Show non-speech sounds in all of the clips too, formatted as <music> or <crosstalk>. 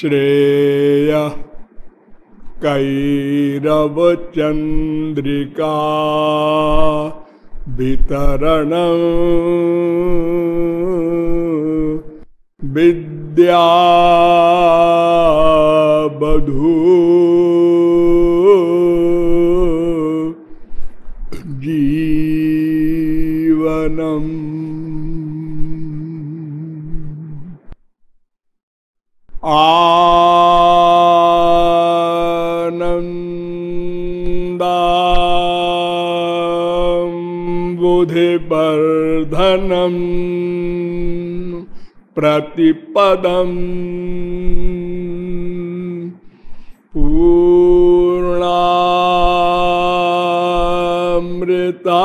श्रेय। कैरवचन्द्रिका वितरण। विद्या बधू आनन्दाम्बुधिवर्धनम् प्रतिपदम् पूर्णामृता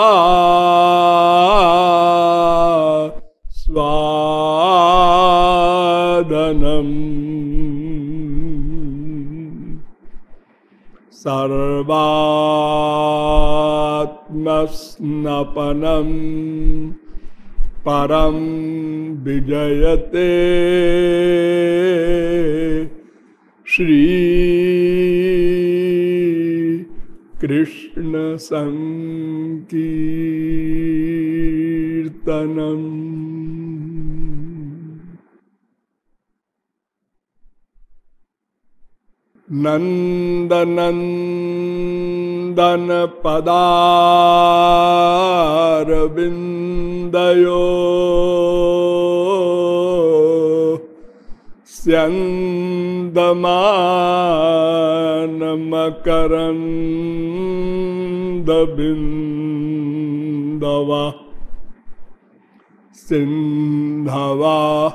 स्वादनम् सर्वात्मस्नपनम् परं विजयते। श्री कृष्ण संकीर्तनम् नन्दनन्दन पदारविन्दयो स्यन्दमानमकरन्दबिन्दवा। सिन्धवा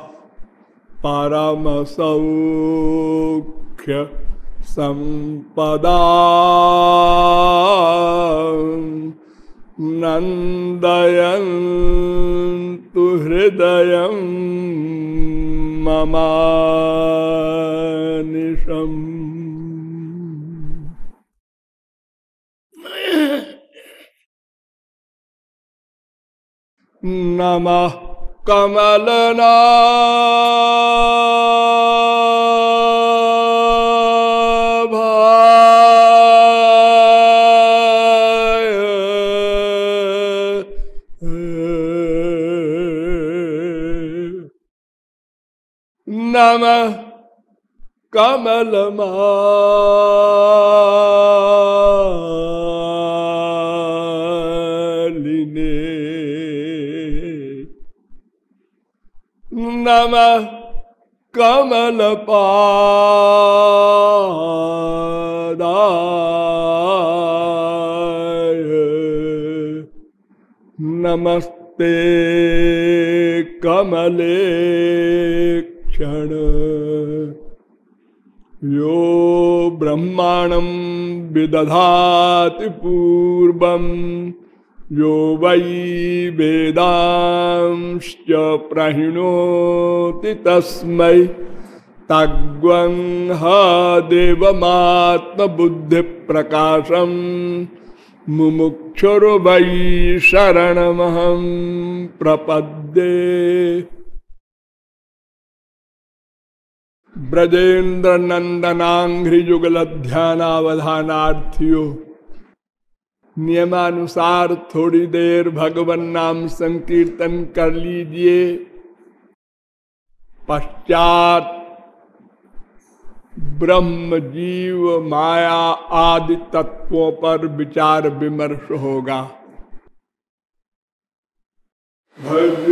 परमसौख्य। संपदा नन्दयन्तु हृदयं ममानिशम् नमः कमलनाभाय नमः कमलमालिने नमः कमलपादाय नमस्ते कमले। क्षण। यो ब्रह्माणं विदधाति पूर्वम् यो वै वेदांश्च प्रहिणोति तस्मै। तग्वं ह देवमात्मबुद्धिप्रकाशम् मुमुक्षुर्वै शरणमहं प्रपद्ये। ब्रजेन्द्र नंदनाघ्रिजुगल ध्यानावधानार्थियों नियमानुसार थोड़ी देर भगवान नाम संकीर्तन कर लीजिए। पश्चात ब्रह्म जीव माया आदि तत्वों पर विचार विमर्श होगा। भज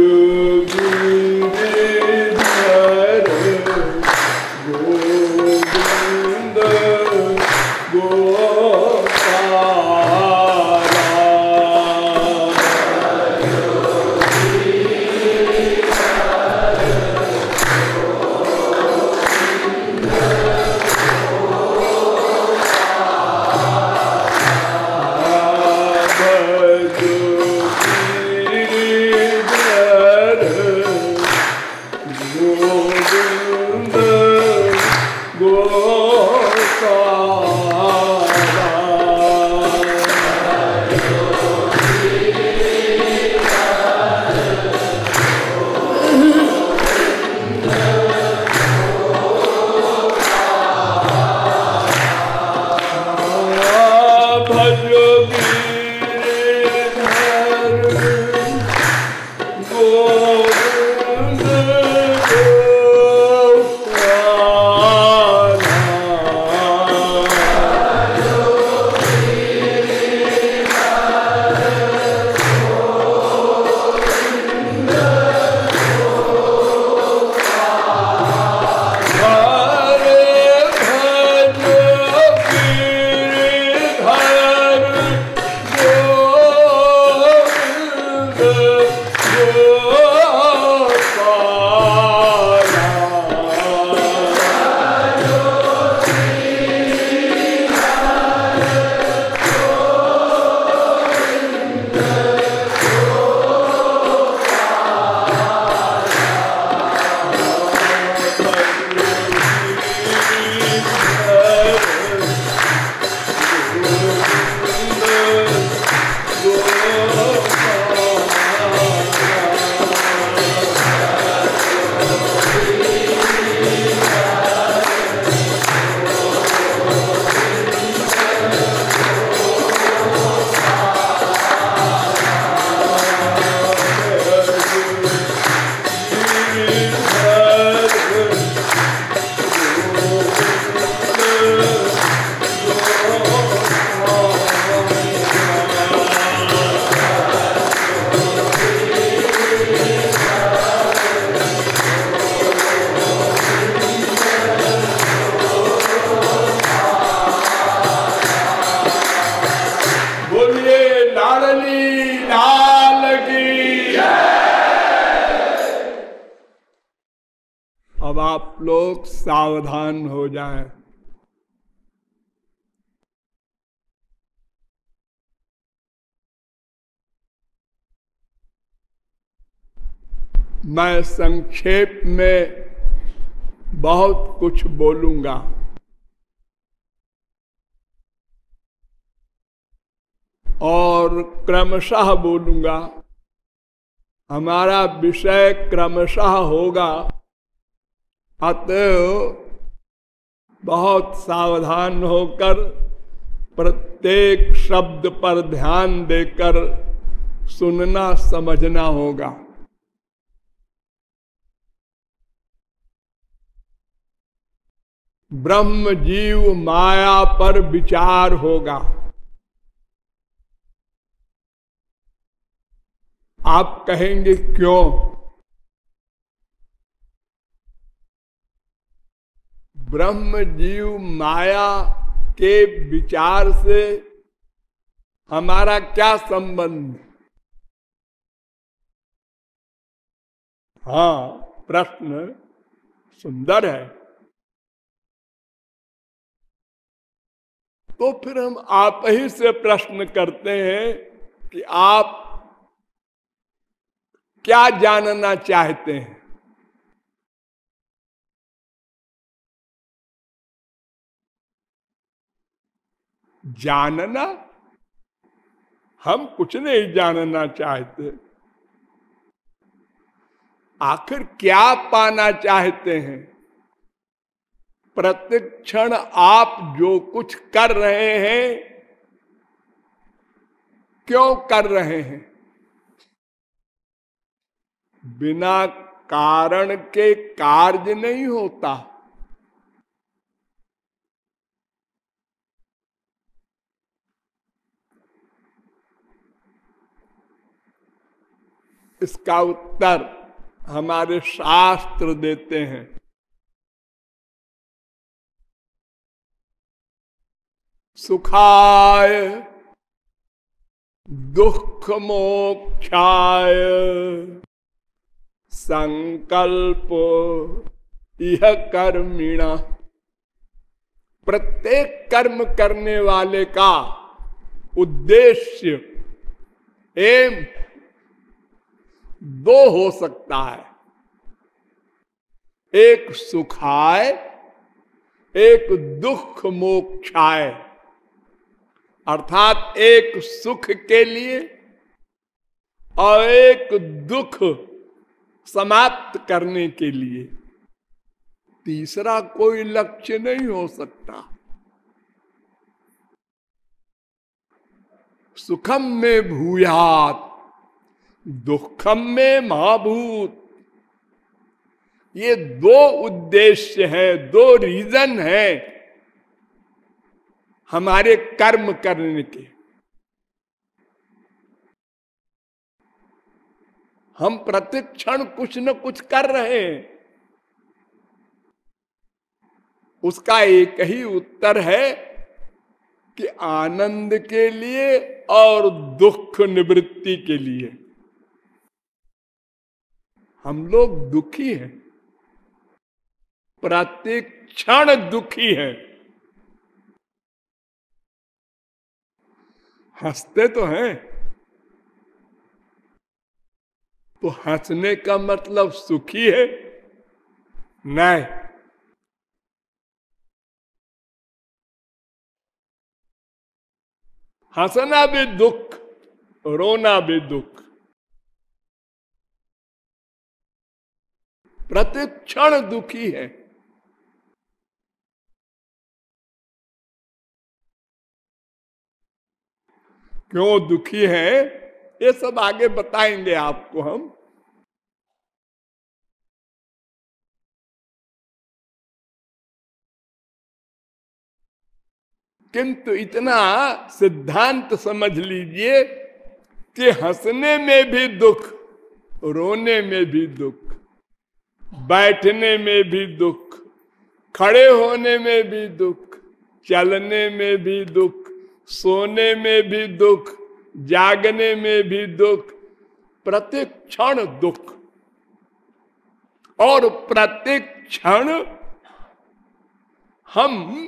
सावधान हो जाए। मैं संक्षेप में बहुत कुछ बोलूँगा। और क्रमशः बोलूँगा। हमारा विषय क्रमशः होगा। अतः बहुत सावधान होकर प्रत्येक शब्द पर ध्यान देकर सुनना, समझना होगा। ब्रह्म जीव माया पर विचार होगा। आप कहेंगे, क्यों? ब्रह्म जीव माया के विचार से हमारा क्या संबंध? हाँ प्रश्न सुंदर है। तो फिर हम आप ही से प्रश्न करते हैं कि आप क्या जानना चाहते हैं? जानना? हम कुछ नहीं जानना चाहते। आखिर क्या पाना चाहते हैं? प्रतिक्षण आप जो कुछ कर रहे हैं, क्यों कर रहे हैं? बिना कारण के कार्य नहीं होता। इसका उत्तर हमारे शास्त्र देते हैं। सुखाय दुख मोक्षाय संकल्प यह कर्मिणा। प्रत्येक कर्म करने वाले का उद्देश्य एम दो हो सकता है। एक सुखाय एक दुख मोक्षाय अर्थात एक सुख के लिए और एक दुख समाप्त करने के लिए। तीसरा कोई लक्ष्य नहीं हो सकता। सुखम में भूयात। दुखम में महाभूत। ये दो उद्देश्य हैं, दो रीजन हैं हमारे कर्म करने के। हम प्रतिक्षण कुछ न कुछ कर रहे हैं। उसका एक ही उत्तर है कि आनंद के लिए और दुख निवृत्ति के लिए। हम लोग दुखी हैं। प्रत्येक क्षण दुखी हैं। हँसते तो हैं। तो हंसने का मतलब सुखी है? नहीं। हंसना भी दुख, रोना भी दुख। प्रतिक्षण दुखी है। क्यों दुखी है, ये सब आगे बताएँगे आपको हम। किंतु इतना सिद्धांत समझ लीजिए कि हंसने में भी दुख, रोने में भी दुख। बैठने में भी दुख, खड़े होने में भी दुख, चलने में भी दुख, सोने में भी दुख, जागने में भी दुख, प्रत्येक क्षण दुख। और प्रत्येक क्षण हम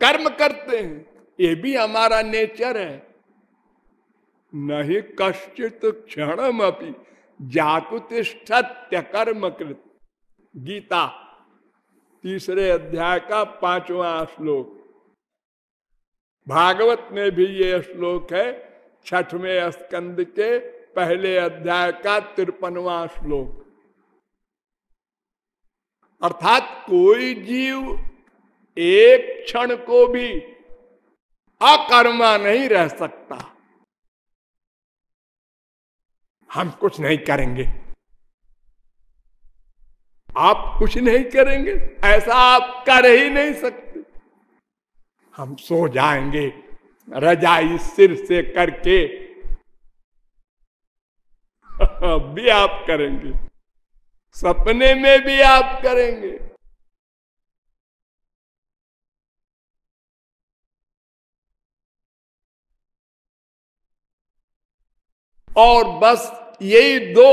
कर्म करते हैं, ये भी हमारा नेचर है। नहीं कश्चित क्षण अपनी जाकुतिष्ठत्य कर्म कृत गीता, तीसरे अध्याय का पांचवा श्लोक। भागवत में भी ये श्लोक है, छठवें स्कंद के पहले अध्याय का तिरपनवा श्लोक। अर्थात कोई जीव एक क्षण को भी अकर्मा नहीं रह सकता। हम कुछ नहीं करेंगे। आप कुछ नहीं करेंगे, ऐसा आप कर ही नहीं सकते। हम सो जाएँगे, रजाई सिर से करके। भी आप करेंगे, सपने में भी आप करेंगे। और बस यही दो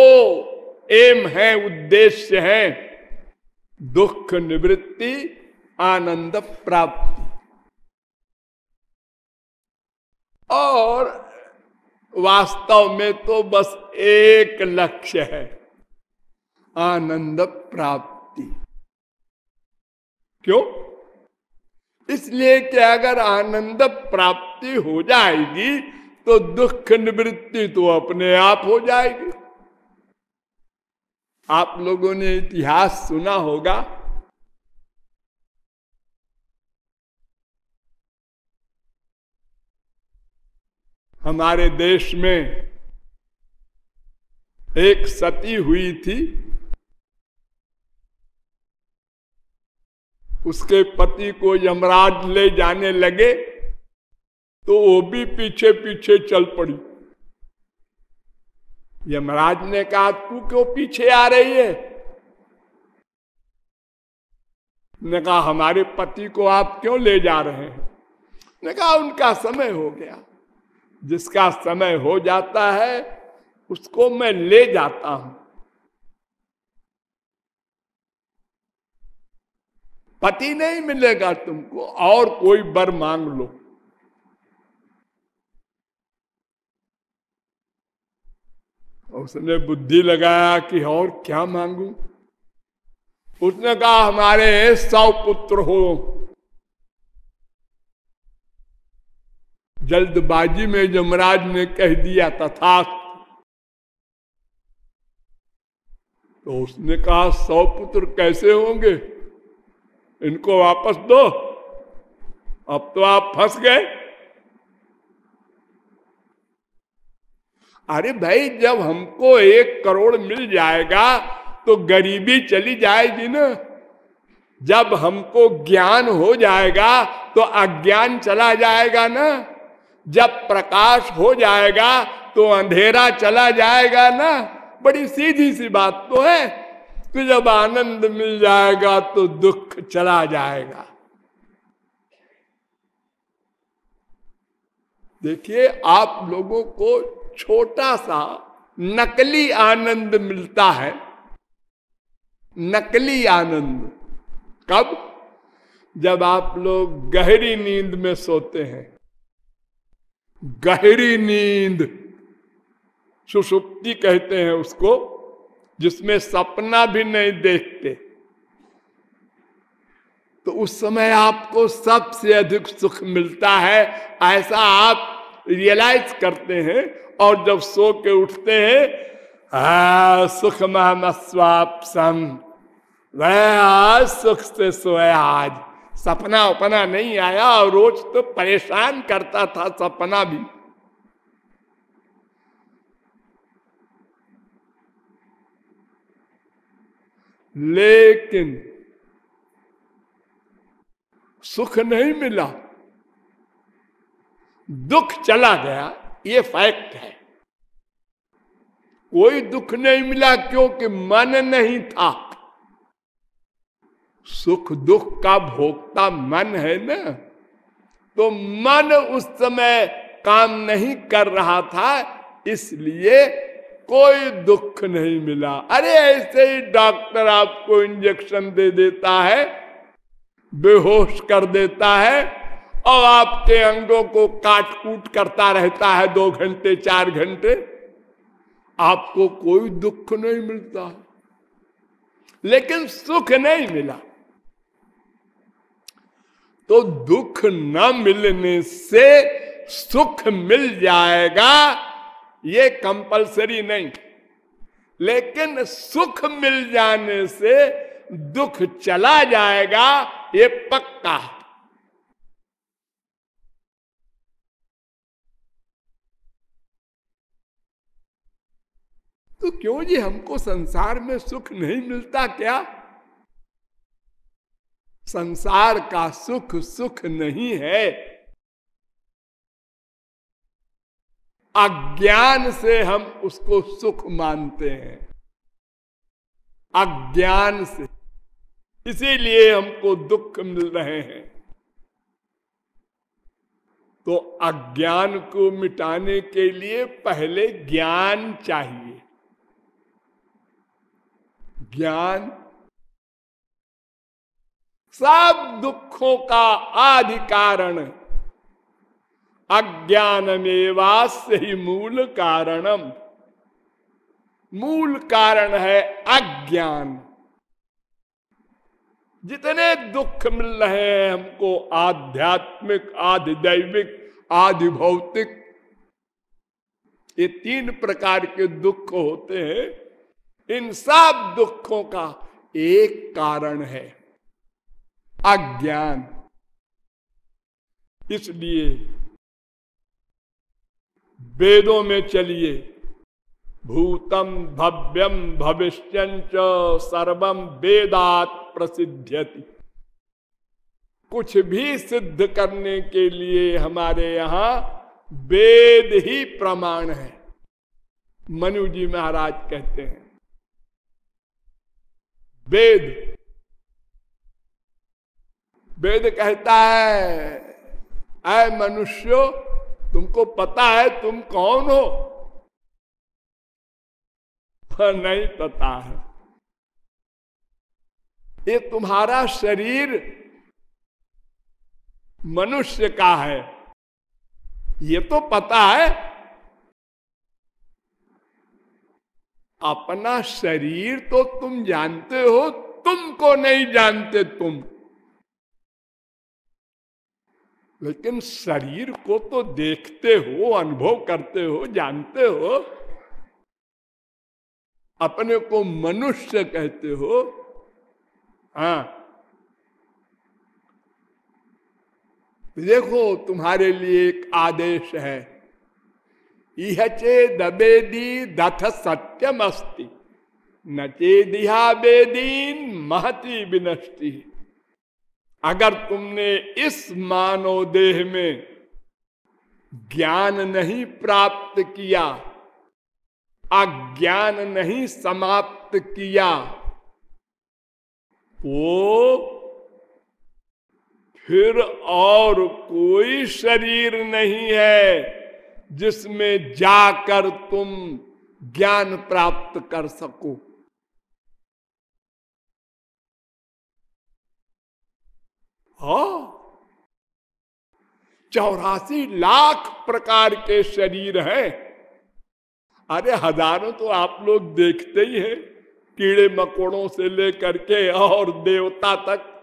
एम है, उद्देश्य है। दुख निवृत्ति, आनंद प्राप्ति। और वास्तव में तो बस एक लक्ष्य है, आनंद प्राप्ति। क्यों? इसलिए कि अगर आनंद प्राप्ति हो जाएगी तो दुख निवृत्ति तो अपने आप हो जाएगी। आप लोगों ने इतिहास सुना होगा। हमारे देश में एक सती हुई थी। उसके पति को यमराज ले जाने लगे। तो वो भी पीछे पीछे चल पड़ी। यमराज ने कहा, तू क्यों पीछे आ रही है? ने कहा, हमारे पति को आप क्यों ले जा रहे हैं? ने कहा, उनका समय हो गया। जिसका समय हो जाता है, उसको मैं ले जाता हूँ। पति नहीं मिलेगा तुमको, और कोई बर मांग लो। उसने बुद्धि लगाया कि और क्या मांगू? उसने कहा, हमारे सौ पुत्र हो। जल्दबाजी में जमराज ने कह दिया तथा तो उसने कहा, सौ पुत्र कैसे होंगे? इनको वापस दो। अब तो आप फंस गए। अरे भाई, जब हमको एक करोड़ मिल जाएगा तो गरीबी चली जाएगी ना। जब हमको ज्ञान हो जाएगा तो अज्ञान चला जाएगा ना। जब प्रकाश हो जाएगा तो अंधेरा चला जाएगा ना। बड़ी सीधी सी बात तो है तो जब आनंद मिल जाएगा तो दुख चला जाएगा। देखिए, आप लोगों को छोटा सा नकली आनंद मिलता है। नकली आनंद। कब? जब आप लोग गहरी नींद में सोते हैं। गहरी नींद। सुषुप्ति कहते हैं उसको, जिसमें सपना भी नहीं देखते। तो उस समय आपको सबसे अधिक सुख मिलता है, ऐसा आप रियलाइज़ करते हैं। और जब सो के उठते हैं सुख महमस्वापसम वह सुख से सोए आज। सपना उपना नहीं आया और रोज तो परेशान करता था सपना भी। लेकिन सुख नहीं मिला। दुख चला गया। ये फैक्ट है। कोई दुख नहीं मिला क्योंकि मन नहीं था। सुख दुख का भोगता मन है ना? तो मन उस समय काम नहीं कर रहा था, इसलिए कोई दुख नहीं मिला। अरे ऐसे ही डॉक्टर आपको इंजेक्शन दे देता है, बेहोश कर देता है और आपके अंगों को काट कूट करता रहता है दो घंटे, चार घंटे। आपको कोई दुख नहीं मिलता। लेकिन सुख नहीं मिला। तो दुख न मिलने से सुख मिल जाएगा, ये कंपलसरी नहीं। लेकिन सुख मिल जाने से दुख चला जाएगा, ये पक्का। तो क्यों जी हमको संसार में सुख नहीं मिलता क्या? संसार का सुख सुख नहीं है। अज्ञान से हम उसको सुख मानते हैं। अज्ञान से। इसीलिए हमको दुख मिल रहे हैं। तो अज्ञान को मिटाने के लिए पहले ज्ञान चाहिए। ज्ञान। सब दुखों का आदि कारण अज्ञानमेवास्य ही मूल कारणम। मूल कारण है अज्ञान। जितने दुख मिल रहे हैं हमको आध्यात्मिक आदि दैविक आदि भौतिक ये तीन प्रकार के दुख होते हैं। इन सब दुखों का एक कारण है। अज्ञान। इसलिए वेदों में चलिए। भूतम भव्यम भविष्य सर्वम वेदात प्रसिद्ध्यति। कुछ भी सिद्ध करने के लिए हमारे यहाँ वेद ही प्रमाण है। मनु जी महाराज कहते हैं वेद वेद कहता है अय मनुष्यो, तुमको पता है तुम कौन हो? नहीं पता है। ये तुम्हारा शरीर मनुष्य का है। ये तो पता है अपना शरीर तो तुम जानते हो, तुमको नहीं जानते तुम। लेकिन शरीर को तो देखते हो, अनुभव करते हो, जानते हो। अपने को मनुष्य कहते हो। हाँ। देखो, तुम्हारे लिए एक आदेश है। यह दबेदी दथ सत्यम अस्ति न चेदिहा बेदीन महती विनष्टि। अगर तुमने इस मानव देह में ज्ञान नहीं प्राप्त किया, अज्ञान नहीं समाप्त किया तो फिर और कोई शरीर नहीं है। जिसमें जाकर तुम ज्ञान प्राप्त कर सको। हाँ। चौरासी लाख प्रकार के शरीर हैं। अरे, हज़ारों तो आप लोग देखते ही हैं, कीड़े मकोड़ों से लेकर के और देवता तक।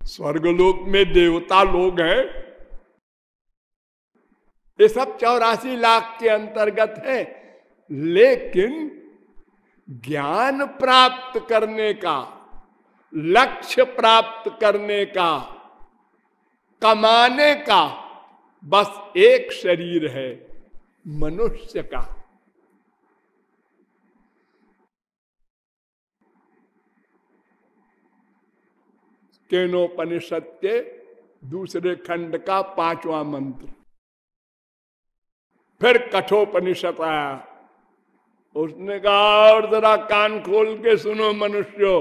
स्वर्गलोक में देवता लोग हैं ये सब चौरासी लाख के अंतर्गत है। लेकिन ज्ञान प्राप्त करने का, लक्ष्य प्राप्त करने का, कमाने का बस एक शरीर है, मनुष्य का। केनोपनिषद के दूसरे खंड का पांचवा मंत्र। फिर कठोपनिषद आया। उसने कहा, और जरा कान खोल के सुनो मनुष्यों।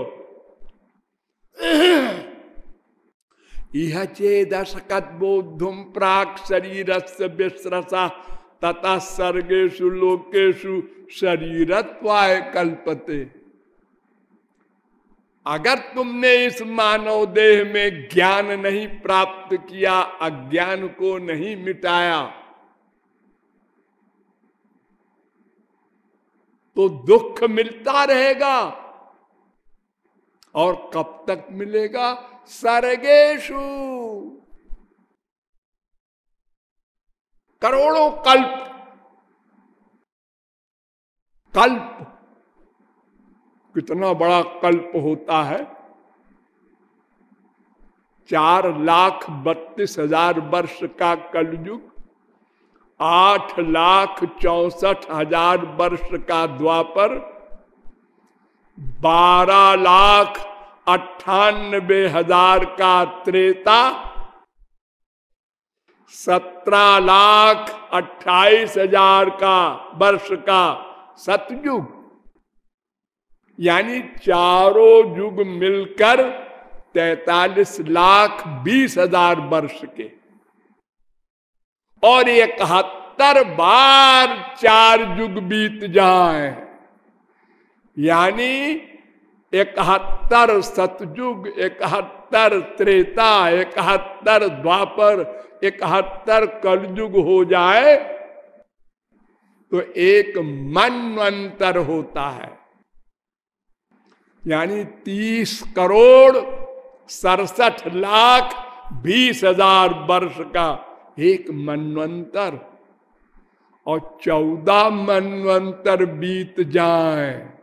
यह चेदशकत बोधुम प्राक शरीर से विश्रसा तथा सर्गेशु लोकेशु शरीरत्वाय कल्पते। अगर तुमने इस मानव देह में ज्ञान नहीं प्राप्त किया, अज्ञान को नहीं मिटाया तो दुख मिलता रहेगा। और कब तक मिलेगा? सर्गेशु। करोड़ों कल्प। कल्प। कितना बड़ा कल्प होता है? चार लाख बत्तीस हज़ार वर्ष का कलयुग। आठ लाख चौसठ हज़ार वर्ष का द्वापर बारह लाख अट्ठानबे हज़ार का त्रेता, सत्रह लाख अट्ठाईस हज़ार का वर्ष का सतयुग, यानी चारों युग मिलकर तैतालीस लाख बीस हज़ार वर्ष के। और इकहत्तर बार चार युग बीत जाए। यानी इकहत्तर सतयुग इकहत्तर त्रेता, इकहत्तर द्वापर, इकहत्तर कलयुग हो जाए तो एक मनवंतर होता है। यानी तीस करोड़ सड़सठ लाख बीस हज़ार वर्ष का एक मनवंतर और चौदह मनवंतर बीत जाए।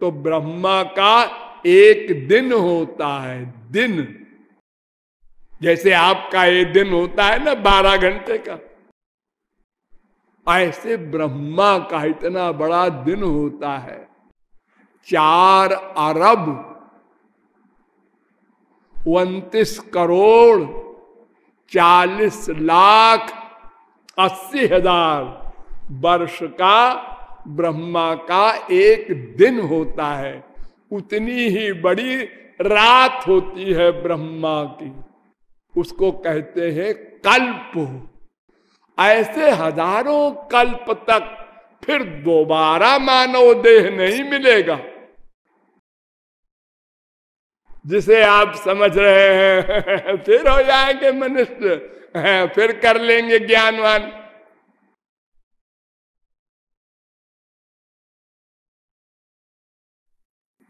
तो ब्रह्मा का एक दिन होता है, दिन। जैसे आपका ये दिन होता है ना बारह घंटे का। ऐसे ब्रह्मा का इतना बड़ा दिन होता है। चार अरब उन्तीस करोड़ चालीस लाख अस्सी हज़ार वर्ष का, ब्रह्मा का एक दिन होता है। उतनी ही बड़ी रात होती है ब्रह्मा की। उसको कहते हैं कल्प। ऐसे हज़ारों कल्प तक फिर दोबारा मानव देह नहीं मिलेगा। जिसे आप समझ रहे हैं, <laughs> फिर हो जाएँगे मनुष्य। फिर कर लेंगे ज्ञानवान।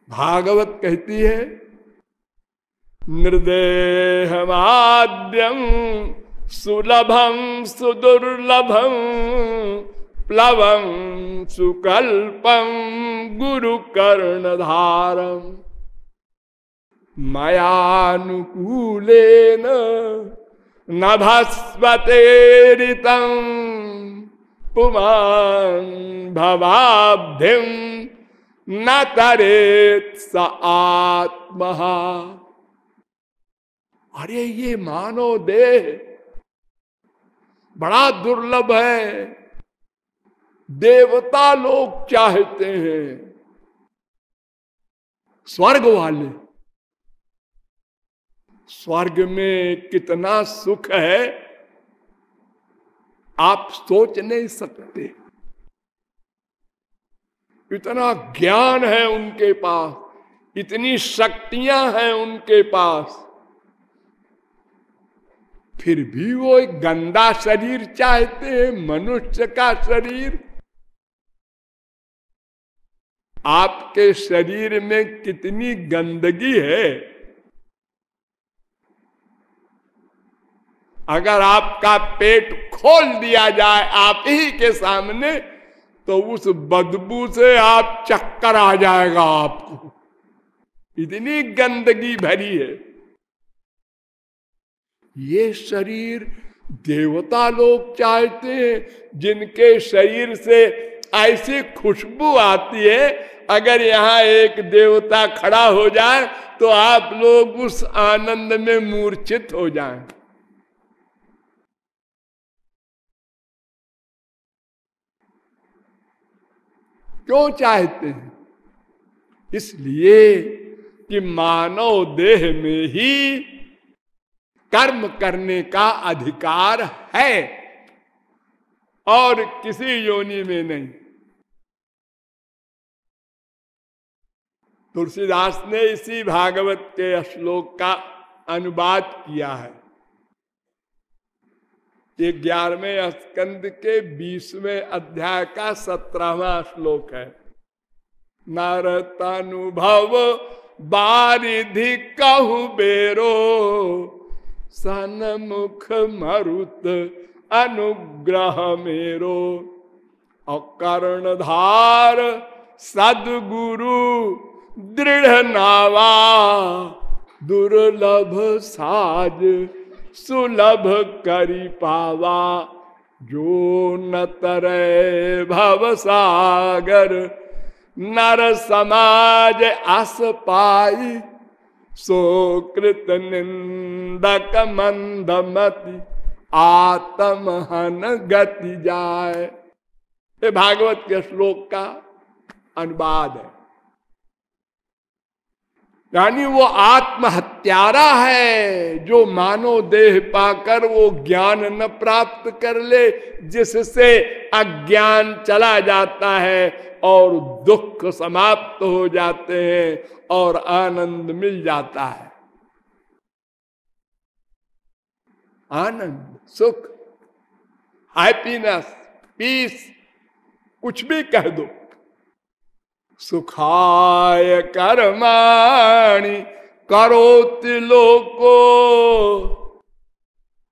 भागवत कहती है निर्देहमाद्यम सुलभम सुदुर्लभम प्लवम सुकल्पम गुरु कर्णधारम मयानुकूलेन नभस्वतेरितम पुमान भवाब्धिम न तरेत स आत्मा। अरे, ये मानो देह बड़ा दुर्लभ है। देवता लोग चाहते हैं। स्वर्ग वाले स्वर्ग में कितना सुख है, आप सोच नहीं सकते। इतना ज्ञान है उनके पास, इतनी शक्तियाँ हैं उनके पास। फिर भी वो एक गंदा शरीर चाहते हैं, मनुष्य का शरीर। आपके शरीर में कितनी गंदगी है अगर आपका पेट खोल दिया जाए आप ही के सामने तो उस बदबू से आप चक्कर आ जाएगा आपको इतनी गंदगी भरी है ये शरीर देवता लोग चाहते हैं, जिनके शरीर से ऐसी खुशबू आती है, अगर यहाँ एक देवता खड़ा हो जाए तो आप लोग उस आनंद में मूर्छित हो जाएँ। क्यों चाहते हैं? इसलिए कि मानव देह में ही कर्म करने का अधिकार है और किसी योनि में नहीं। तुलसीदास ने इसी भागवत के श्लोक का अनुवाद किया है। ये ग्यारहवें स्कंद के बीसवें अध्याय का सत्रहवा श्लोक है। नारतानुभव बारिधि कहु बेरो, सनमुख मरुत अनुग्रह मेरो। अकर्णधार सदगुरु दृढ़ नावा, दुर्लभ साज सुलभ करी पावा। जो न तरे भव सागर, नर समाज आस पाई। सोकृत निंदक मंदमति आत्महन गति जाए। ये भागवत के श्लोक का अनुवाद है। यानी वो आत्महत्यारा है, जो मानो देह पाकर वो ज्ञान न प्राप्त कर ले, जिससे अज्ञान चला जाता है और दुख समाप्त हो जाते हैं और आनंद मिल जाता है। आनंद, सुख हैप्पीनेस पीस कुछ भी कह दो। सुखाय कर्माणी करो तिलोको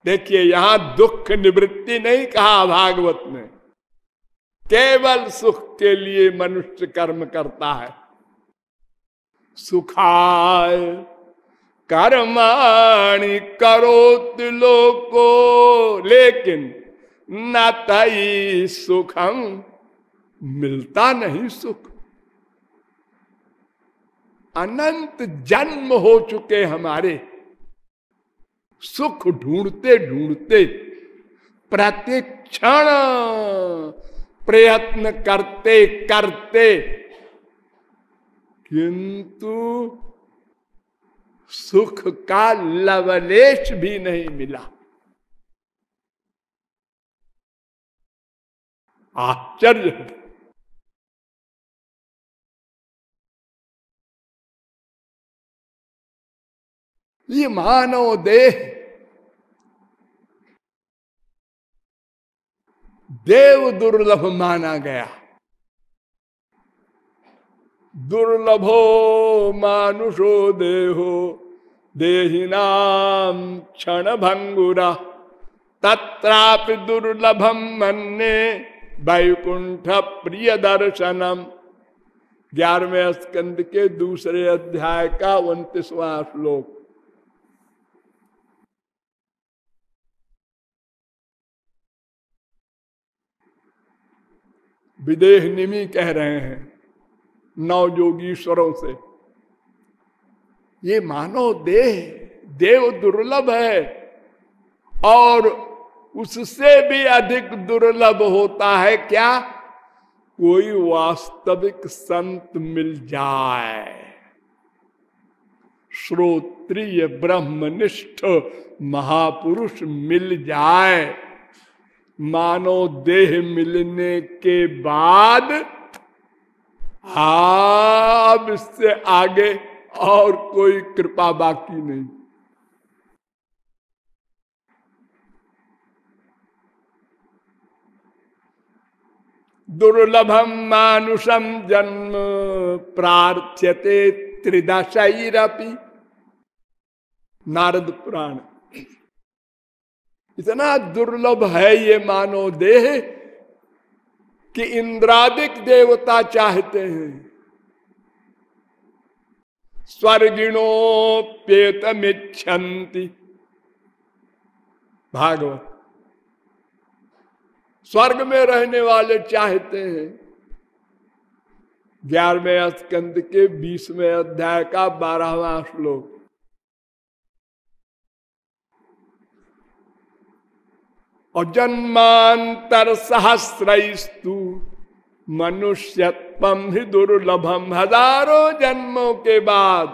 देखिए, यहाँ दुख निवृत्ति नहीं कहा भागवत ने। केवल सुख के लिए मनुष्य कर्म करता है। सुखाय कर्माणी करो तिलोको लेकिन न तई सुखम, मिलता नहीं सुख। अनंत जन्म हो चुके हमारे। सुख ढूंढते ढूंढते प्रतिक्षण प्रयत्न करते करते, किंतु सुख का लवलेश भी नहीं मिला। आश्चर्य ये मानव देह। देव दुर्लभ माना गया। दुर्लभो मानुषो देहो। देहिनाम क्षण भंगुरा तत्रापि दुर्लभम मन्ने वैकुंठ प्रिय दर्शनम ग्यारहवें स्कंद के दूसरे अध्याय का उन्तीसवां श्लोक। विदेह निमी कह रहे हैं नव जोगीश्वरों से। ये मानो देह, देव दुर्लभ है और उससे भी अधिक दुर्लभ होता है क्या? कोई वास्तविक संत मिल जाए। श्रोत्रिय ब्रह्मनिष्ठ महापुरुष मिल जाए। मानो देह मिलने के बाद अब इससे आगे और कोई कृपा बाकी नहीं। दुर्लभम मानुषम जन्म प्रार्थ्यते त्रिदशरपी। नारद पुराण। इतना दुर्लभ है ये मानव देह कि इंद्रादिक देवता चाहते हैं। स्वर्गिणोप्येतमिच्छन्ति। भागवत। स्वर्ग में रहने वाले चाहते हैं। ग्यारहवें स्कंद के बीसवें अध्याय का बारहवा श्लोक। और जन्मांतर सहस्रस्तु मनुष्यत्वम ही दुर्लभम हज़ारों जन्मों के बाद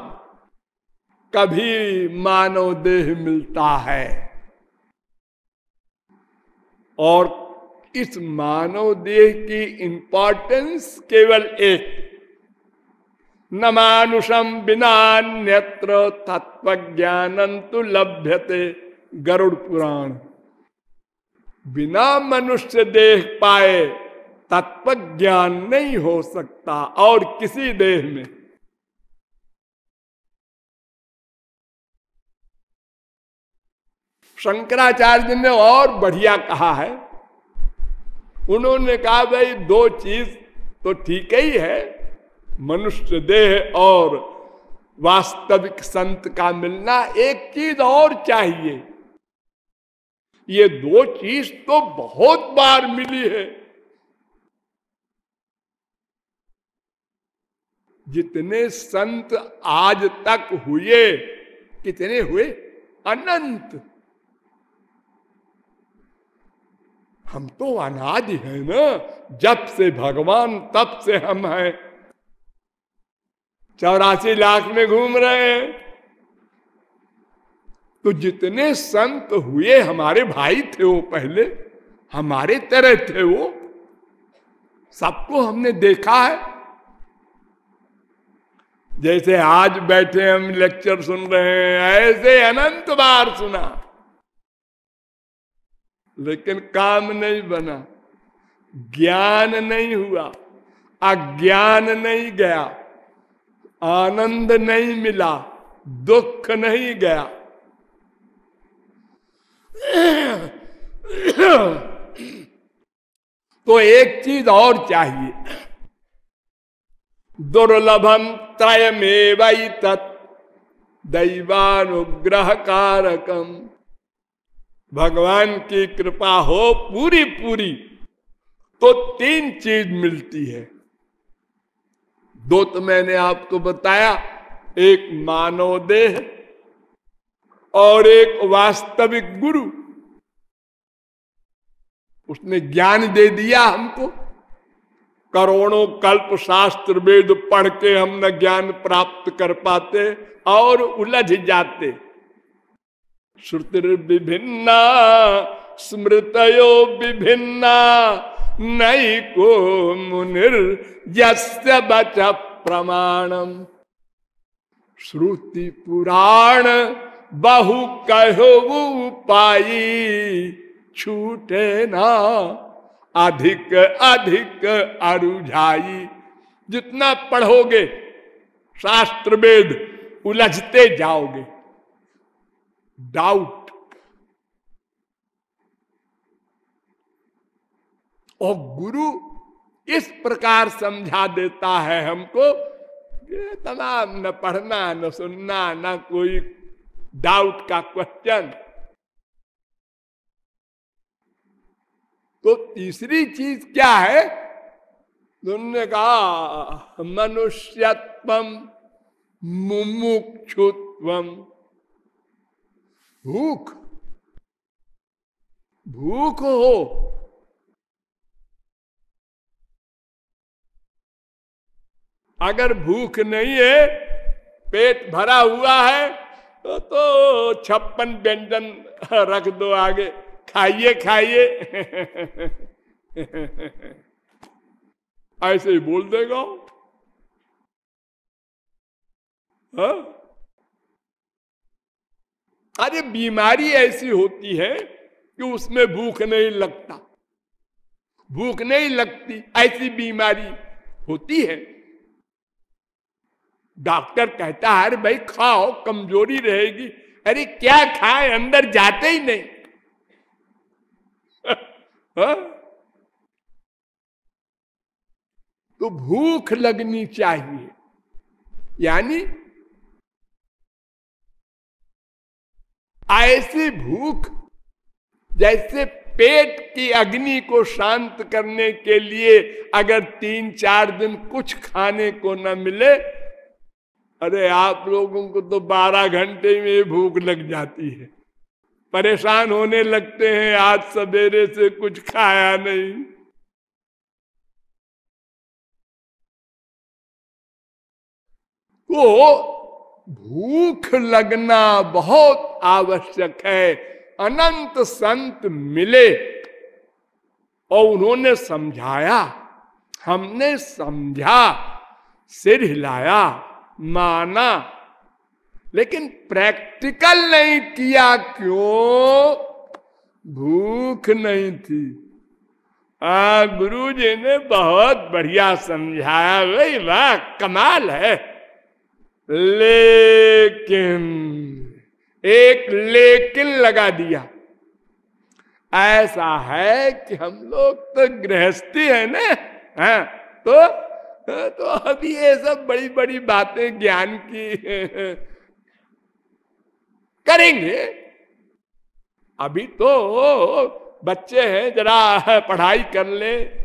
कभी मानव देह मिलता है। और इस मानव देह की इंपॉर्टेंस केवल एक, न मानुषम बिनान्यत्र तत्व ज्ञान तो लभ्यते गरुड़ पुराण। बिना मनुष्य देह पाए तत्व ज्ञान नहीं हो सकता और किसी देह में। शंकराचार्य ने और बढ़िया कहा है। उन्होंने कहा, भाई, दो चीज़ तो ठीक ही है, मनुष्य देह और वास्तविक संत का मिलना, एक चीज़ और चाहिए। ये दो चीज़ तो बहुत बार मिली है। जितने संत आज तक हुए, कितने हुए? अनंत। हम तो अनाज है ना, जब से भगवान, तब से हम हैं। चौरासी लाख में घूम रहे हैं। तो जितने संत हुए हमारे भाई थे वो पहले, हमारे तरह थे वो। सबको हमने देखा है। जैसे आज बैठे हम लेक्चर सुन रहे हैं, ऐसे अनंत बार सुना। लेकिन काम नहीं बना, ज्ञान नहीं हुआ, अज्ञान नहीं गया, आनंद नहीं मिला, दुख नहीं गया। तो एक चीज़ और चाहिए। दुर्लभम त्रयमेव तत् दैवानुग्रह कारकम भगवान की कृपा हो पूरी पूरी तो तीन चीज़ मिलती है। दो तो मैंने आपको बताया, एक मानव देह और एक वास्तविक गुरु। उसने ज्ञान दे दिया हमको। करोड़ों कल्प शास्त्र वेद पढ़ के हम न ज्ञान प्राप्त कर पाते और उलझ जाते। श्रुतिर विभिन्ना, स्मृतयो विभिन्ना, नई को मुनिर यस्य बच प्रमाणम। श्रुति पुराण बहु कहो पाई छूटे ना। अधिक अधिक अरुझाई। जितना पढ़ोगे, शास्त्र वेद उलझते जाओगे। डाउट और गुरु इस प्रकार समझा देता है हमको, ये तमाम न पढ़ना, न सुनना, न कोई डाउट का क्वेश्चन तो तीसरी चीज़ क्या है? उन्होंने कहा मनुष्यत्व मुमुक्षुत्व भूख। भूख हो। अगर भूख नहीं है, पेट भरा हुआ है तो, तो छप्पन व्यंजन रख दो आगे। खाइए खाइए। ऐसे ही बोल देगा। हाँ? अरे बीमारी ऐसी होती है कि उसमें भूख नहीं लगता। भूख नहीं लगती ऐसी बीमारी होती है। डॉक्टर कहता है, अरे भाई, खाओ, कमज़ोरी रहेगी। अरे, क्या खाए? अंदर जाते ही नहीं। <laughs> हा? तो भूख लगनी चाहिए। यानी ऐसी भूख जैसे पेट की अग्नि को शांत करने के लिए अगर तीन चार दिन कुछ खाने को न मिले अरे आप लोगों को तो बारह घंटे में भूख लग जाती है। परेशान होने लगते हैं, आज सवेरे से कुछ खाया नहीं। तो भूख लगना बहुत आवश्यक है, अनंत संत मिले। और उन्होंने समझाया, हमने समझा, सिर हिलाया माना। लेकिन प्रैक्टिकल नहीं किया क्यों? भूख नहीं थी। आ गुरु जी ने बहुत बढ़िया समझाया भाई वाह, कमाल है। लेकिन, एक लेकिन लगा दिया। ऐसा है कि हम लोग तो गृहस्थी है ना? हाँ तो <laughs> तो अभी ये सब बड़ी बड़ी बातें ज्ञान की <laughs> करेंगे। अभी तो बच्चे हैं, जरा <laughs> पढ़ाई कर ले।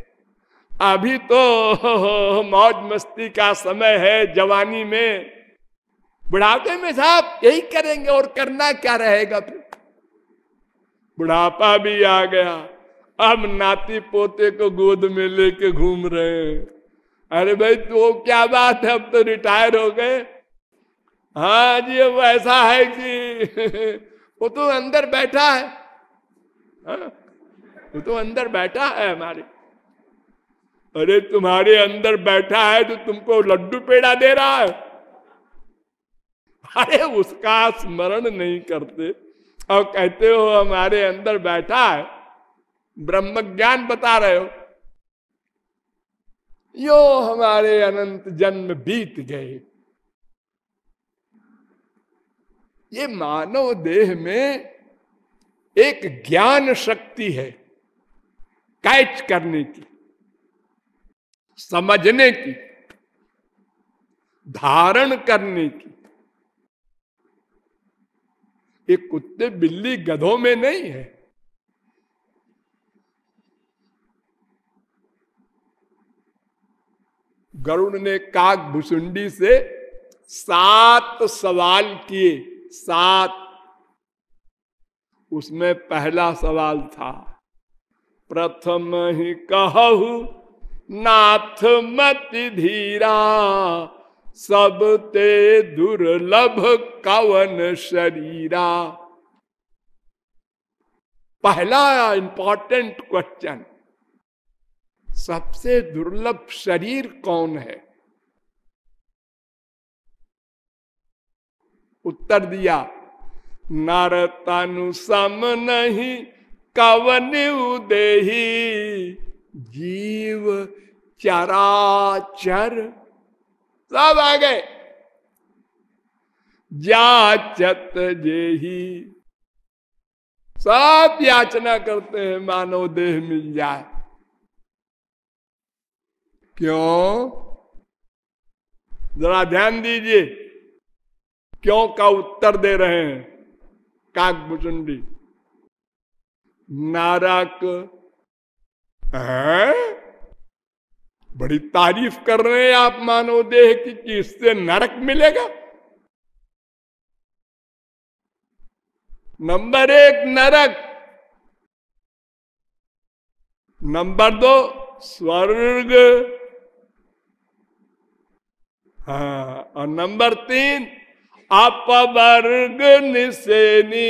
अभी तो मौज मस्ती का समय है जवानी में। बुढ़ापे में साहब यही करेंगे और करना क्या रहेगा फिर? बुढ़ापा भी आ गया। अब नाती पोते को गोद में लेके घूम रहे हैं। अरे भाई तो क्या बात है अब तो रिटायर हो गए। हाँ जी वो ऐसा है कि <laughs> वो तो अंदर बैठा है। हाँ? वो तो अंदर बैठा है हमारे। अरे तुम्हारे अंदर बैठा है तो तुमको लड्डू पेड़ा दे रहा है। अरे उसका स्मरण नहीं करते। और कहते हो हमारे अंदर बैठा है। ब्रह्म ज्ञान बता रहे हो। यो हमारे अनंत जन्म बीत गए। ये मानव देह में एक ज्ञान शक्ति है, कैच करने की, समझने की, धारण करने की। ये कुत्ते बिल्ली गधों में नहीं है। गरुड़ ने काक भुसुंडी से सात सवाल किए। सात। उसमें पहला सवाल था, प्रथम ही कहू, नाथ मति धीरा सब ते दुर्लभ कवन शरीरा? पहला इंपॉर्टेंट क्वेश्चन सबसे दुर्लभ शरीर कौन है? उत्तर दिया नर सम नहीं, कवन उदेही, जीव चराचर। सब आ गए जाचत जेही। सब याचना करते हैं, मानव देह मिल जाए। क्यों? जरा ध्यान दीजिए। क्यों का उत्तर दे रहे हैं? काक नारक है? बड़ी तारीफ़ कर रहे हैं आप मानव देह की कि इससे नरक मिलेगा। नंबर एक, नरक। नंबर दो, स्वर्ग। हाँ और नंबर तीन, अपवर्ग निशेनी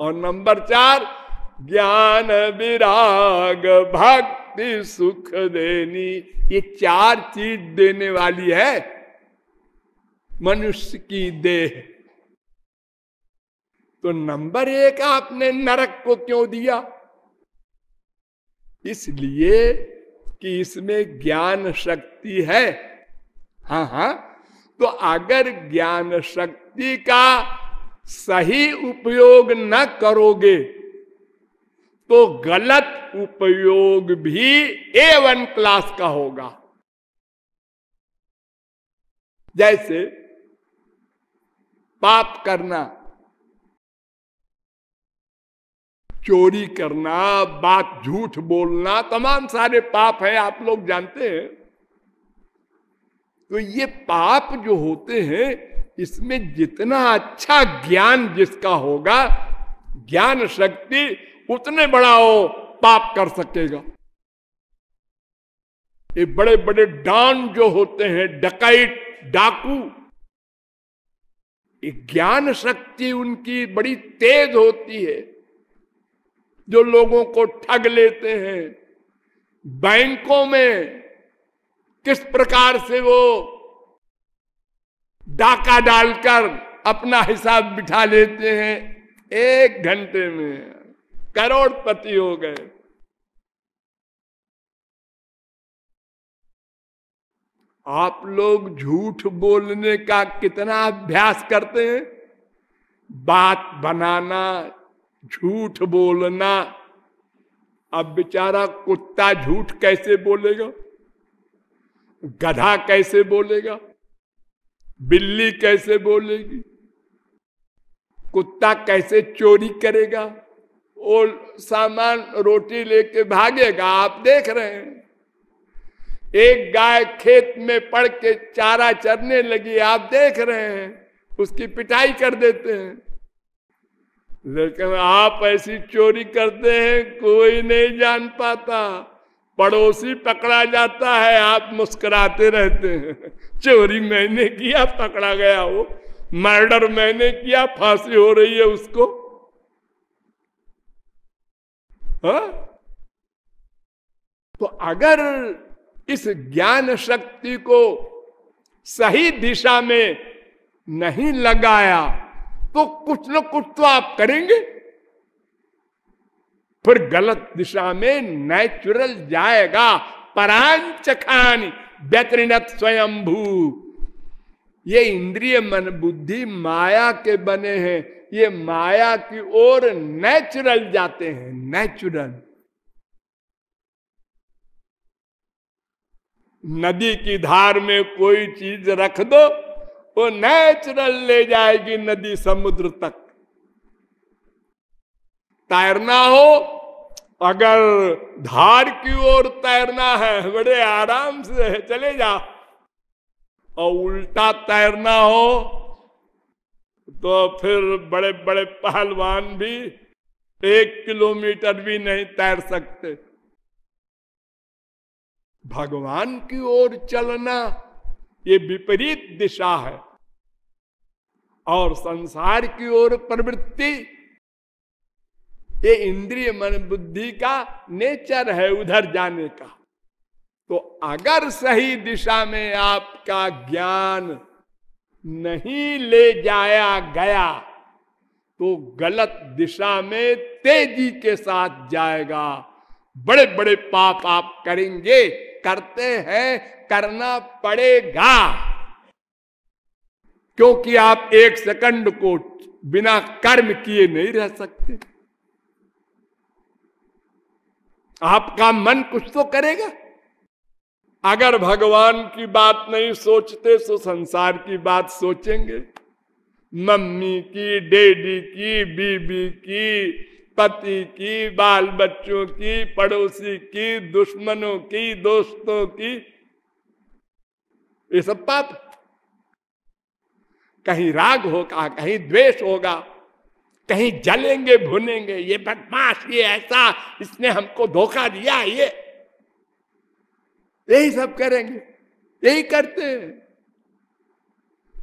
और नंबर चार, ज्ञान विराग भक्ति सुख देनी। ये चार चीज़ देने वाली है मनुष्य की देह। तो नंबर एक आपने नरक को क्यों दिया? इसलिए कि इसमें ज्ञान शक्ति है। हाँ हाँ। तो अगर ज्ञान शक्ति का सही उपयोग न करोगे तो गलत उपयोग भी ए वन क्लास का होगा। जैसे पाप करना चोरी करना, बात झूठ बोलना, तमाम सारे पाप हैं, आप लोग जानते हैं। तो ये पाप जो होते हैं, इसमें जितना अच्छा ज्ञान जिसका होगा, ज्ञान शक्ति, उतने बड़ा वो पाप कर सकेगा। ये बड़े बड़े डान जो होते हैं, डकैत, डाकू ज्ञान शक्ति उनकी बड़ी तेज होती है। जो लोगों को ठग लेते हैं। बैंकों में किस प्रकार से वो डाका डालकर अपना हिसाब बिठा लेते हैं? एक घंटे में करोड़पति हो गए। आप लोग झूठ बोलने का कितना अभ्यास करते हैं? बात बनाना झूठ बोलना। अब बेचारा कुत्ता झूठ कैसे बोलेगा? गधा कैसे बोलेगा? बिल्ली कैसे बोलेगी? कुत्ता कैसे चोरी करेगा? वो सामान रोटी लेके भागेगा, आप देख रहे हैं। एक गाय खेत में पड़ के चारा चरने लगी, आप देख रहे हैं। उसकी पिटाई कर देते हैं। लेकिन आप ऐसी चोरी करते हैं, कोई नहीं जान पाता। पड़ोसी पकड़ा जाता है, आप मुस्कुराते रहते हैं। चोरी मैंने किया, पकड़ा गया वो। मर्डर मैंने किया, फांसी हो रही है उसको। हा? तो अगर इस ज्ञान शक्ति को सही दिशा में नहीं लगाया तो कुछ ना कुछ तो आप करेंगे। फिर गलत दिशा में नेचुरल जाएगा। परांच खानी व्यतीत स्वयंभू। ये इंद्रिय मन बुद्धि माया के बने हैं। ये माया की ओर नेचुरल जाते हैं नेचुरल नदी की धार में कोई चीज़ रख दो। वो नेचुरल ले जाएगी नदी समुद्र तक। तैरना हो, अगर धार की ओर तैरना है, बड़े आराम से चले जाओ और उल्टा तैरना हो तो फिर बड़े बड़े पहलवान भी एक किलोमीटर भी नहीं तैर सकते। भगवान की ओर चलना, ये विपरीत दिशा है। और संसार की ओर प्रवृत्ति। ये इंद्रिय मन बुद्धि का नेचर है उधर जाने का। तो अगर सही दिशा में आपका ज्ञान नहीं ले जाया गया तो गलत दिशा में तेज़ी के साथ जाएगा। बड़े बड़े पाप आप करेंगे, करते हैं, करना पड़ेगा। क्योंकि आप एक सेकंड को बिना कर्म किए नहीं रह सकते। आपका मन कुछ तो करेगा। अगर भगवान की बात नहीं सोचते तो संसार की बात सोचेंगे। मम्मी की, डैडी की, बीबी की, पति की बाल बच्चों की, पड़ोसी की, दुश्मनों की, दोस्तों की, ये सब पाप कहीं राग होगा, कहीं द्वेष होगा, कहीं जलेंगे, भुनेंगे, ये बदमाश, ये ऐसा, इसने हमको धोखा दिया, ये। यही सब करेंगे, यही करते हैं।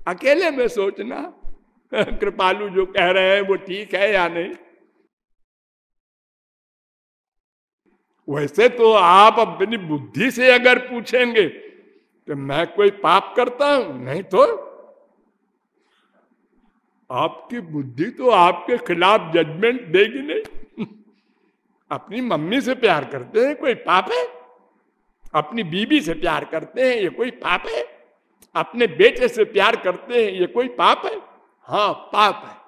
अकेले में सोचना, <laughs> कृपालु जो कह रहे हैं, वो ठीक है या नहीं? वैसे तो आप अपनी बुद्धि से अगर पूछेंगे कि मैं कोई पाप करता हूँ, नहीं तो आपकी बुद्धि तो आपके खिलाफ जजमेंट देगी नहीं। अपनी मम्मी से प्यार करते हैं, कोई पाप है? अपनी बीबी से प्यार करते हैं, ये कोई पाप है? अपने बेटे से प्यार करते हैं, ये कोई पाप है? हाँ पाप है।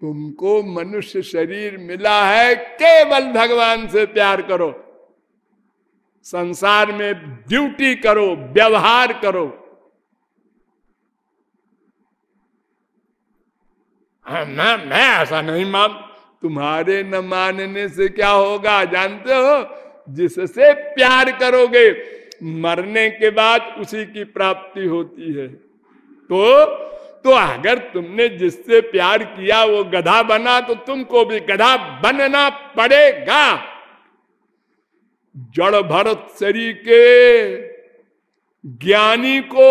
तुमको मनुष्य शरीर मिला है, केवल भगवान से प्यार करो। संसार में ड्यूटी करो, व्यवहार करो हाँ, मैं मैं ऐसा नहीं मान तुम्हारे न मानने से क्या होगा, जानते हो? जिससे प्यार करोगे, मरने के बाद उसी की प्राप्ति होती है। तो तो अगर तुमने जिससे प्यार किया, वो गधा बना तो तुमको भी गधा बनना पड़ेगा। जड़ भरत शरीर के ज्ञानी को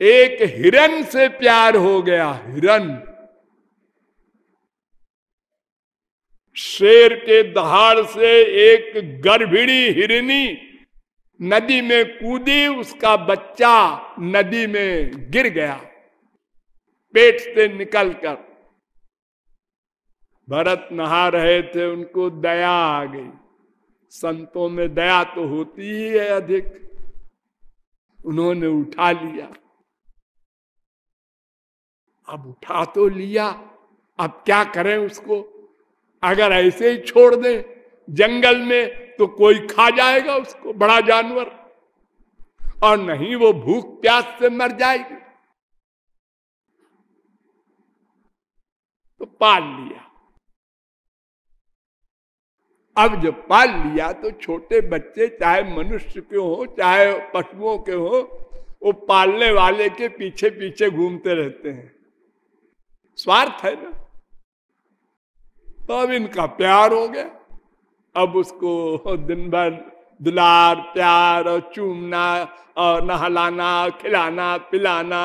एक हिरन से प्यार हो गया, हिरन। शेर के दहाड़ से एक गर्भिणी हिरनी नदी में कूदी, उसका बच्चा नदी में गिर गया, पेट से निकलकर। भरत नहा रहे थे, उनको दया आ गई। संतों में दया तो होती ही है अधिक। उन्होंने उठा लिया। अब उठा तो लिया। अब क्या करें उसको? अगर ऐसे ही छोड़ दें, जंगल में तो कोई खा जाएगा उसको, बड़ा जानवर। और नहीं वो भूख प्यास से मर जाएगी। तो पाल लिया। अब जब पाल लिया तो छोटे बच्चे, चाहे मनुष्य के हो, चाहे पशुओं के हो, वो पालने वाले के पीछे पीछे घूमते रहते हैं। स्वार्थ है ना? तो अब इनका प्यार हो गया। अब उसको दिन भर दुलार, प्यार और चूमना और नहलाना, खिलाना, पिलाना।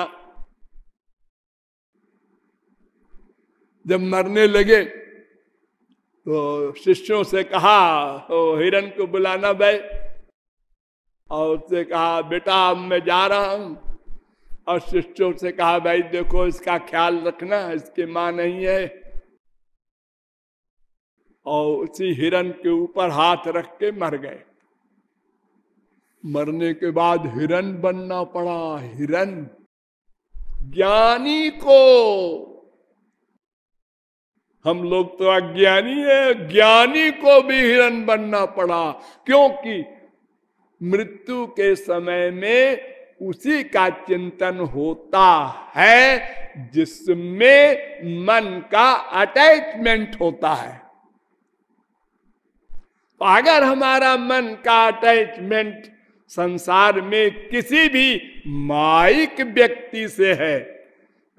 जब मरने लगे तो शिष्यों से कहा तो हिरण को बुलाना भाई और उससे कहा, बेटा, अब मैं जा रहा हूँ। और शिष्यों से कहा, भाई देखो, इसका ख्याल रखना, इसकी माँ नहीं है। और उसी हिरण के ऊपर हाथ रख के मर गए। मरने के बाद हिरण बनना पड़ा। हिरण ज्ञानी को। हम लोग तो अज्ञानी है, ज्ञानी को भी हिरण बनना पड़ा, क्योंकि मृत्यु के समय में उसी का चिंतन होता है जिसमें मन का अटैचमेंट होता है। तो अगर हमारा मन का अटैचमेंट संसार में किसी भी माइक व्यक्ति से है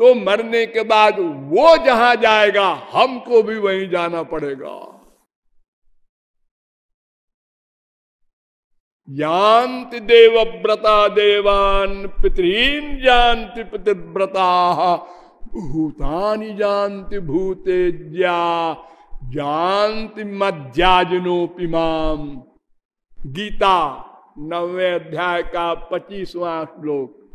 तो मरने के बाद वो जहाँ जाएगा, हमको भी वहीं जाना पड़ेगा। जानति देवव्रता देवान पितरीन जानति पितृव्रता, भूतानी जानति भूतेज्या जानति मध्याजनोपिमाम गीता, नवे अध्याय का पच्चीसवा श्लोक।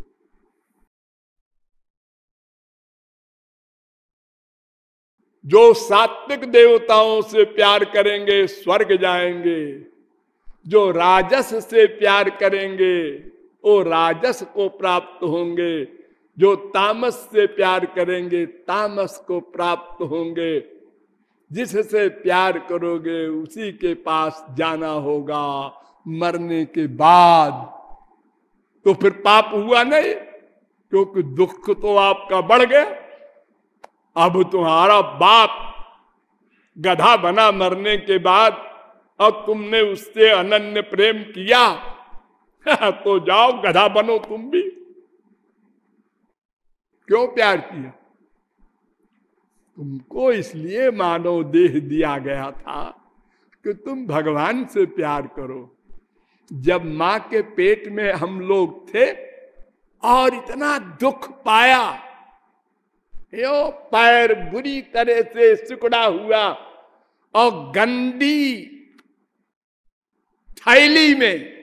जो सात्विक देवताओं से प्यार करेंगे, स्वर्ग जाएँगे। जो राजस से प्यार करेंगे, वो राजस को प्राप्त होंगे। जो तामस से प्यार करेंगे, तामस को प्राप्त होंगे। जिससे प्यार करोगे, उसी के पास जाना होगा मरने के बाद। तो फिर पाप हुआ नहीं, क्योंकि दुख तो आपका बढ़ गया। अब तुम्हारा बाप गधा बना मरने के बाद अब तुमने उससे अनन्य प्रेम किया। <laughs> तो जाओ, गधा बनो तुम भी। क्यों प्यार किया? तुमको इसलिए मानव देह दिया गया था कि तुम भगवान से प्यार करो। जब माँ के पेट में हम लोग थे, और इतना दुख पाया, यो पैर बुरी तरह से सिकुड़ा हुआ, और गंदी थैली में।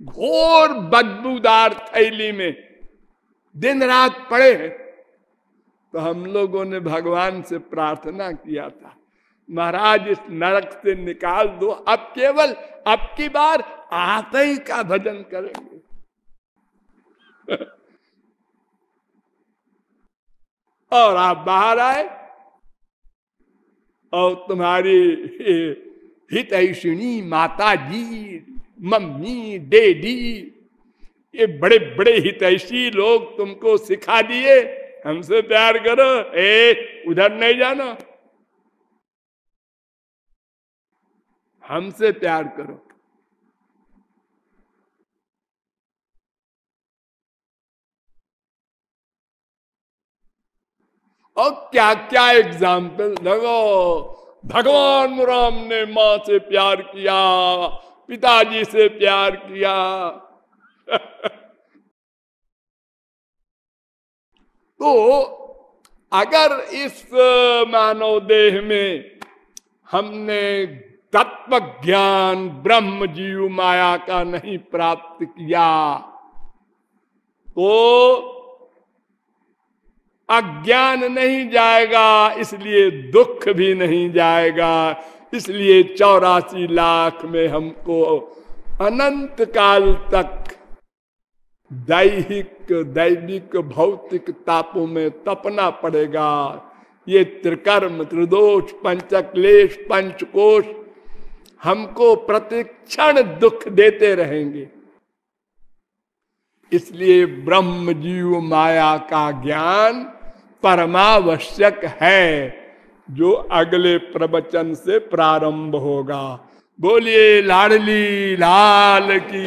घोर बदबूदार थैली में दिन रात पड़े हैं तो हम लोगों ने भगवान से प्रार्थना किया था, महाराज, इस नरक से निकाल दो, अब केवल, अब की बार आते ही का भजन करेंगे। <laughs> और आप बाहर आए और तुम्हारी हितैषिणी माता जी मम्मी, डेडी, ये बड़े बड़े हितैषी लोग तुमको सिखा दिए। हमसे प्यार करो। ए, उधर नहीं जाना। हमसे प्यार करो। और क्या क्या एग्ज़ाम्पल देखो, भगवान राम ने माँ से प्यार किया, पिताजी से प्यार किया। <laughs> तो अगर इस मानव देह में हमने तत्व ज्ञान ब्रह्म जीव माया का नहीं प्राप्त किया तो अज्ञान नहीं जाएगा, इसलिए दुख भी नहीं जाएगा। इसलिए चौरासी लाख में हमको अनंत काल तक दैहिक, दैविक, भौतिक तापों में तपना पड़ेगा। ये त्रिकर्म, त्रिदोष, पंचक्लेश, पंचकोश हमको प्रतिक्षण दुख देते रहेंगे। इसलिए ब्रह्म जीव माया का ज्ञान परमावश्यक है जो अगले प्रवचन से प्रारंभ होगा। बोलिए लाडली लाल की